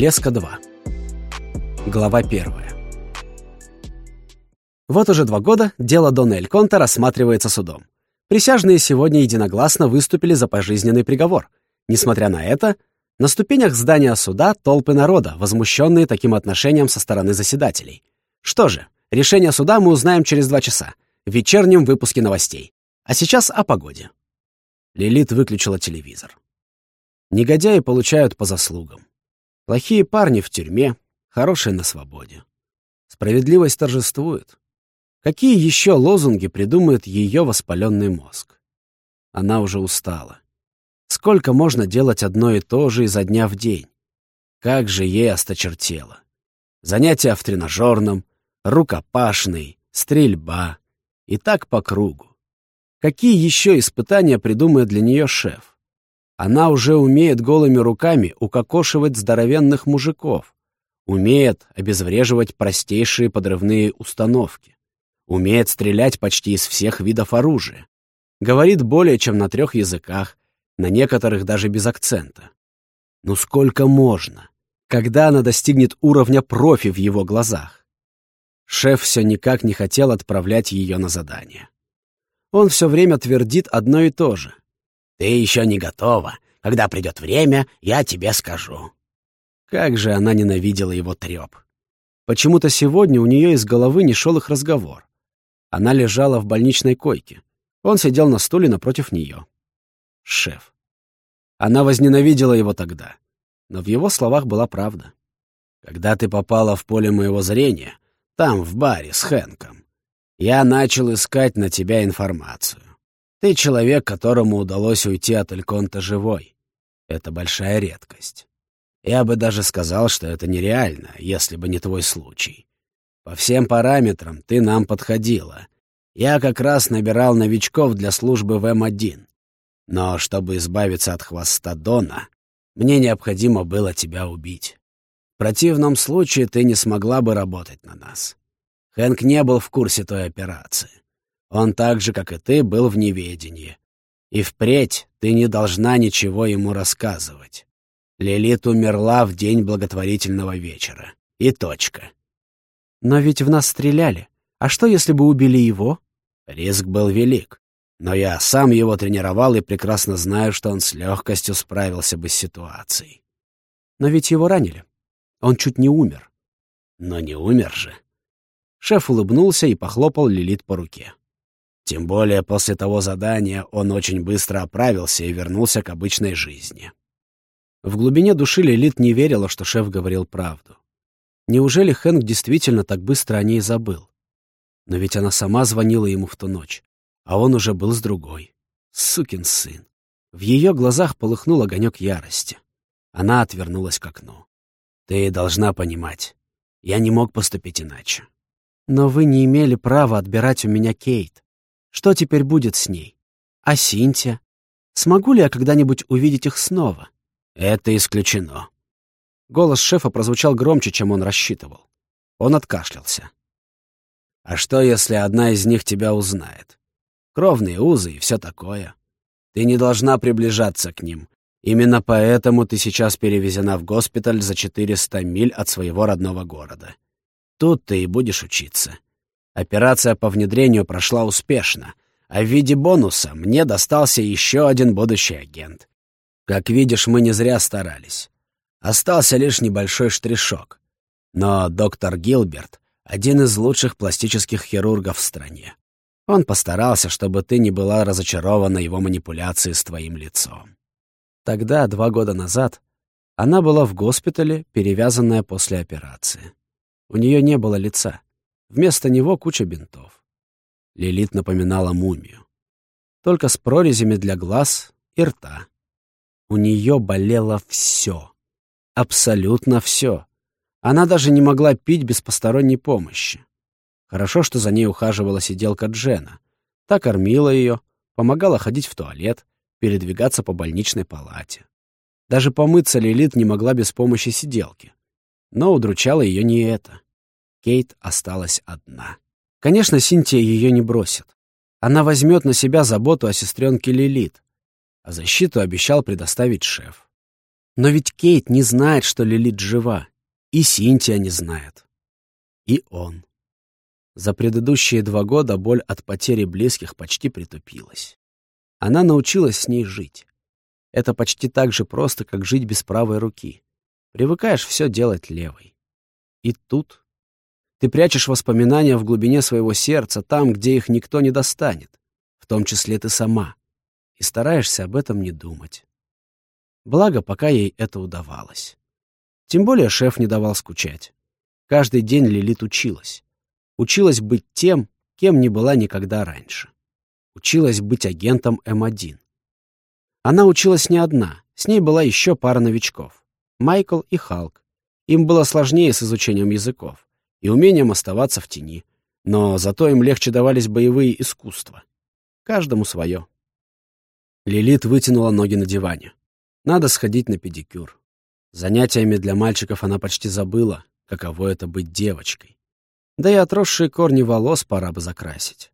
Леска 2. Глава 1. Вот уже два года дело Дона Эль Конта рассматривается судом. Присяжные сегодня единогласно выступили за пожизненный приговор. Несмотря на это, на ступенях здания суда толпы народа, возмущенные таким отношением со стороны заседателей. Что же, решение суда мы узнаем через два часа, в вечернем выпуске новостей. А сейчас о погоде. Лилит выключила телевизор. Негодяи получают по заслугам. Плохие парни в тюрьме, хорошие на свободе. Справедливость торжествует. Какие еще лозунги придумает ее воспаленный мозг? Она уже устала. Сколько можно делать одно и то же изо дня в день? Как же ей осточертело. Занятия в тренажерном, рукопашный, стрельба. И так по кругу. Какие еще испытания придумает для нее шеф? Она уже умеет голыми руками укокошивать здоровенных мужиков, умеет обезвреживать простейшие подрывные установки, умеет стрелять почти из всех видов оружия, говорит более чем на трех языках, на некоторых даже без акцента. Ну сколько можно? Когда она достигнет уровня профи в его глазах? Шеф все никак не хотел отправлять ее на задание. Он все время твердит одно и то же. Ты еще не готова. Когда придет время, я тебе скажу». Как же она ненавидела его треп. Почему-то сегодня у нее из головы не шел их разговор. Она лежала в больничной койке. Он сидел на стуле напротив нее. Шеф. Она возненавидела его тогда. Но в его словах была правда. «Когда ты попала в поле моего зрения, там, в баре с Хэнком, я начал искать на тебя информацию. Ты человек, которому удалось уйти от Эльконта живой. Это большая редкость. Я бы даже сказал, что это нереально, если бы не твой случай. По всем параметрам ты нам подходила. Я как раз набирал новичков для службы в М1. Но чтобы избавиться от хвоста Дона, мне необходимо было тебя убить. В противном случае ты не смогла бы работать на нас. Хэнк не был в курсе той операции. Он так же, как и ты, был в неведении. И впредь ты не должна ничего ему рассказывать. Лилит умерла в день благотворительного вечера. И точка. Но ведь в нас стреляли. А что, если бы убили его? Риск был велик. Но я сам его тренировал и прекрасно знаю, что он с легкостью справился бы с ситуацией. Но ведь его ранили. Он чуть не умер. Но не умер же. Шеф улыбнулся и похлопал Лилит по руке. Тем более после того задания он очень быстро оправился и вернулся к обычной жизни. В глубине души Лилит не верила, что шеф говорил правду. Неужели Хэнк действительно так быстро о ней забыл? Но ведь она сама звонила ему в ту ночь, а он уже был с другой. Сукин сын. В ее глазах полыхнул огонек ярости. Она отвернулась к окну. «Ты должна понимать, я не мог поступить иначе». «Но вы не имели права отбирать у меня Кейт. Что теперь будет с ней? А Синтия? Смогу ли я когда-нибудь увидеть их снова? Это исключено. Голос шефа прозвучал громче, чем он рассчитывал. Он откашлялся. А что, если одна из них тебя узнает? Кровные узы и все такое. Ты не должна приближаться к ним. Именно поэтому ты сейчас перевезена в госпиталь за 400 миль от своего родного города. Тут ты и будешь учиться. Операция по внедрению прошла успешно, а в виде бонуса мне достался еще один будущий агент. Как видишь, мы не зря старались. Остался лишь небольшой штришок. Но доктор Гилберт — один из лучших пластических хирургов в стране. Он постарался, чтобы ты не была разочарована его манипуляцией с твоим лицом. Тогда, два года назад, она была в госпитале, перевязанная после операции. У нее не было лица. Вместо него куча бинтов. Лилит напоминала мумию. Только с прорезями для глаз и рта. У нее болело все. Абсолютно все. Она даже не могла пить без посторонней помощи. Хорошо, что за ней ухаживала сиделка Джена. Та кормила ее, помогала ходить в туалет, передвигаться по больничной палате. Даже помыться Лилит не могла без помощи сиделки. Но удручало ее не это. Кейт осталась одна. Конечно, Синтия ее не бросит. Она возьмет на себя заботу о сестренке Лилит, а защиту обещал предоставить шеф. Но ведь Кейт не знает, что Лилит жива. И Синтия не знает. И он. За предыдущие два года боль от потери близких почти притупилась. Она научилась с ней жить. Это почти так же просто, как жить без правой руки. Привыкаешь все делать левой. И тут ты прячешь воспоминания в глубине своего сердца, там, где их никто не достанет, в том числе ты сама, и стараешься об этом не думать. Благо, пока ей это удавалось. Тем более шеф не давал скучать. Каждый день Лилит училась. Училась быть тем, кем не была никогда раньше. Училась быть агентом М1. Она училась не одна, с ней была еще пара новичков. Майкл и Халк. Им было сложнее с изучением языков и умением оставаться в тени, но зато им легче давались боевые искусства. Каждому свое. Лилит вытянула ноги на диване. Надо сходить на педикюр. Занятиями для мальчиков она почти забыла, каково это быть девочкой. Да и отросшие корни волос пора бы закрасить.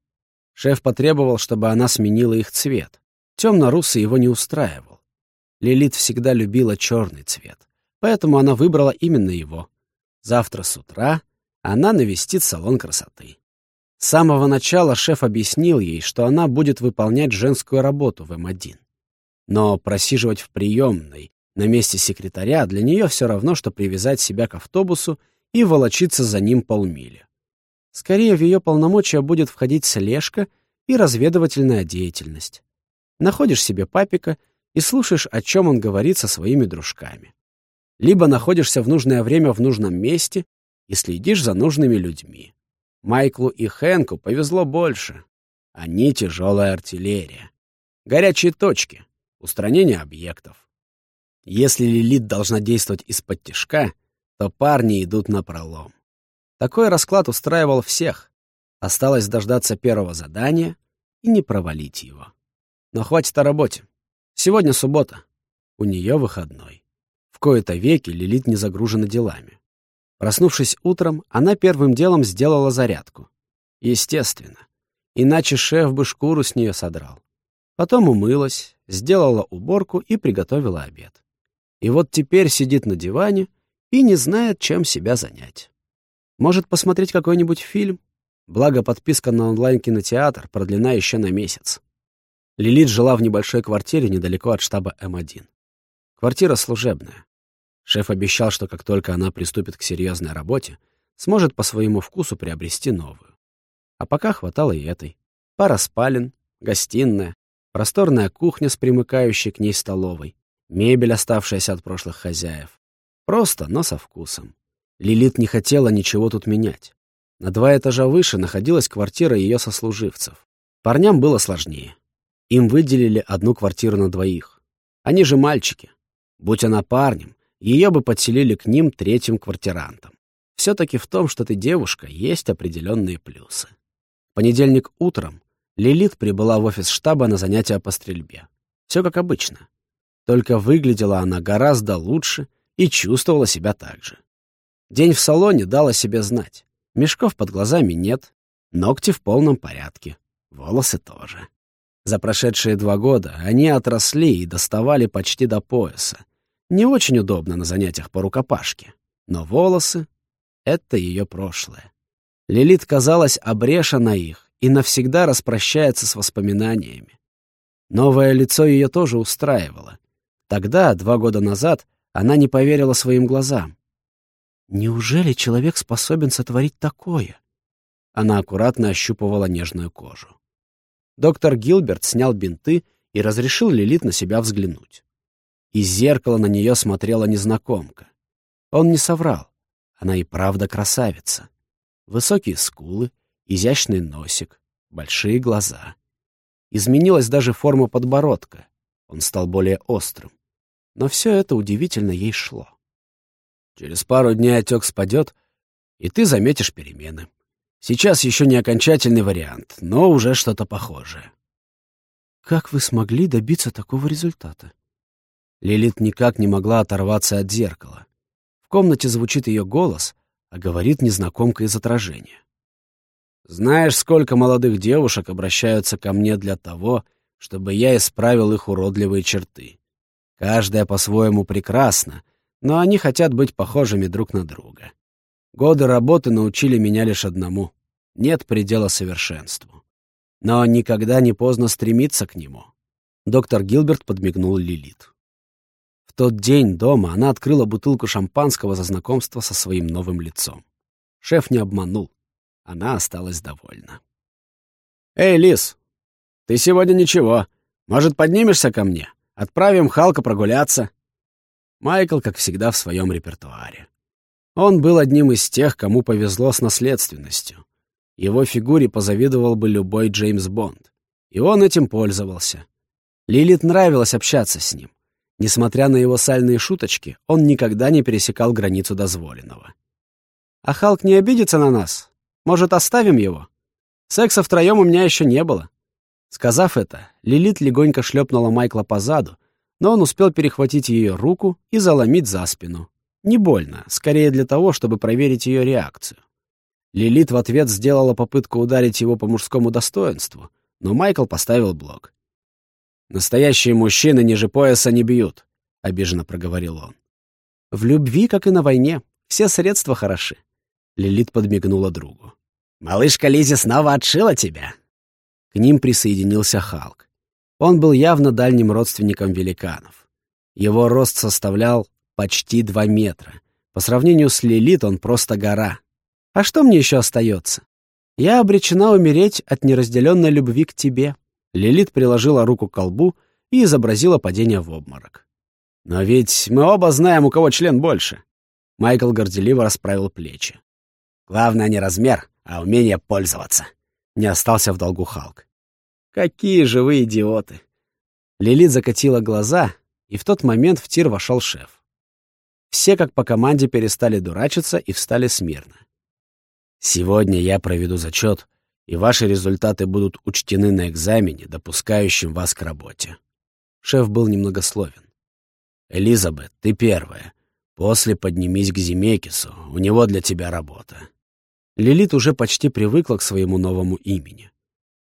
Шеф потребовал, чтобы она сменила их цвет. Темно-русый его не устраивал. Лилит всегда любила черный цвет, поэтому она выбрала именно его. Завтра с утра она навестит салон красоты. С самого начала шеф объяснил ей, что она будет выполнять женскую работу в М1. Но просиживать в приемной на месте секретаря для нее все равно, что привязать себя к автобусу и волочиться за ним полмили. Скорее, в ее полномочия будет входить слежка и разведывательная деятельность. Находишь себе папика и слушаешь, о чем он говорит со своими дружками. Либо находишься в нужное время в нужном месте и следишь за нужными людьми. Майклу и Хэнку повезло больше. Они тяжелая артиллерия. Горячие точки, устранение объектов. Если Лилит должна действовать из-под тяжка, то парни идут на пролом. Такой расклад устраивал всех. Осталось дождаться первого задания и не провалить его. Но хватит о работе. Сегодня суббота. У нее выходной. В кои-то веки Лилит не загружена делами. Проснувшись утром, она первым делом сделала зарядку. Естественно. Иначе шеф бы шкуру с нее содрал. Потом умылась, сделала уборку и приготовила обед. И вот теперь сидит на диване и не знает, чем себя занять. Может, посмотреть какой-нибудь фильм? Благо, подписка на онлайн-кинотеатр продлена еще на месяц. Лилит жила в небольшой квартире недалеко от штаба М1. Квартира служебная. Шеф обещал, что как только она приступит к серьезной работе, сможет по своему вкусу приобрести новую. А пока хватало и этой. Пара спален, гостиная, просторная кухня с примыкающей к ней столовой, мебель, оставшаяся от прошлых хозяев. Просто, но со вкусом. Лилит не хотела ничего тут менять. На два этажа выше находилась квартира ее сослуживцев. Парням было сложнее. Им выделили одну квартиру на двоих. Они же мальчики. Будь она парнем, ее бы подселили к ним третьим квартирантом. Все-таки в том, что ты девушка, есть определенные плюсы. Понедельник утром Лилит прибыла в офис штаба на занятия по стрельбе. Все как обычно. Только выглядела она гораздо лучше и чувствовала себя так же. День в салоне дал о себе знать. Мешков под глазами нет, ногти в полном порядке, волосы тоже. За прошедшие два года они отросли и доставали почти до пояса, не очень удобно на занятиях по рукопашке. Но волосы — это ее прошлое. Лилит, казалось, обрешена их и навсегда распрощается с воспоминаниями. Новое лицо ее тоже устраивало. Тогда, два года назад, она не поверила своим глазам. Неужели человек способен сотворить такое? Она аккуратно ощупывала нежную кожу. Доктор Гилберт снял бинты и разрешил Лилит на себя взглянуть. Из зеркала на нее смотрела незнакомка. Он не соврал. Она и правда красавица. Высокие скулы, изящный носик, большие глаза. Изменилась даже форма подбородка. Он стал более острым. Но все это удивительно ей шло. Через пару дней отек спадет, и ты заметишь перемены. Сейчас еще не окончательный вариант, но уже что-то похожее. Как вы смогли добиться такого результата? Лилит никак не могла оторваться от зеркала. В комнате звучит ее голос, а говорит незнакомка из отражения. «Знаешь, сколько молодых девушек обращаются ко мне для того, чтобы я исправил их уродливые черты. Каждая по-своему прекрасна, но они хотят быть похожими друг на друга. Годы работы научили меня лишь одному — нет предела совершенству. Но никогда не поздно стремиться к нему. Доктор Гилберт подмигнул Лилит. Тот день дома она открыла бутылку шампанского за знакомство со своим новым лицом. Шеф не обманул. Она осталась довольна. «Эй, Лис, ты сегодня ничего. Может, поднимешься ко мне? Отправим Халка прогуляться?» Майкл, как всегда, в своем репертуаре. Он был одним из тех, кому повезло с наследственностью. Его фигуре позавидовал бы любой Джеймс Бонд. И он этим пользовался. Лилит нравилось общаться с ним. Несмотря на его сальные шуточки, он никогда не пересекал границу дозволенного. «А Халк не обидится на нас? Может, оставим его? Секса втроем у меня еще не было». Сказав это, Лилит легонько шлепнула Майкла по заду, но он успел перехватить ее руку и заломить за спину. Не больно, скорее для того, чтобы проверить ее реакцию. Лилит в ответ сделала попытку ударить его по мужскому достоинству, но Майкл поставил блок. «Настоящие мужчины ниже пояса не бьют», — обиженно проговорил он. «В любви, как и на войне, все средства хороши», — Лилит подмигнула другу. «Малышка Лизи снова отшила тебя». К ним присоединился Халк. Он был явно дальним родственником великанов. Его рост составлял почти два метра. По сравнению с Лилит он просто гора. А что мне еще остается? Я обречена умереть от неразделенной любви к тебе. Лилит приложила руку к колбу и изобразила падение в обморок. «Но ведь мы оба знаем, у кого член больше». Майкл горделиво расправил плечи. «Главное не размер, а умение пользоваться». Не остался в долгу Халк. «Какие же вы идиоты!» Лилит закатила глаза, и в тот момент в тир вошел шеф. Все, как по команде, перестали дурачиться и встали смирно. «Сегодня я проведу зачет и ваши результаты будут учтены на экзамене, допускающем вас к работе. Шеф был немногословен. «Элизабет, ты первая. После поднимись к Зимекису, у него для тебя работа». Лилит уже почти привыкла к своему новому имени.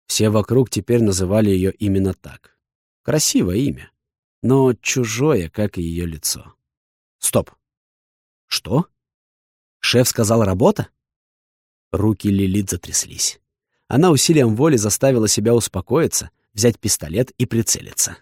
Все вокруг теперь называли ее именно так. Красивое имя, но чужое, как и ее лицо. Стоп. Что? Шеф сказал «работа»? Руки Лилит затряслись. Она усилием воли заставила себя успокоиться, взять пистолет и прицелиться.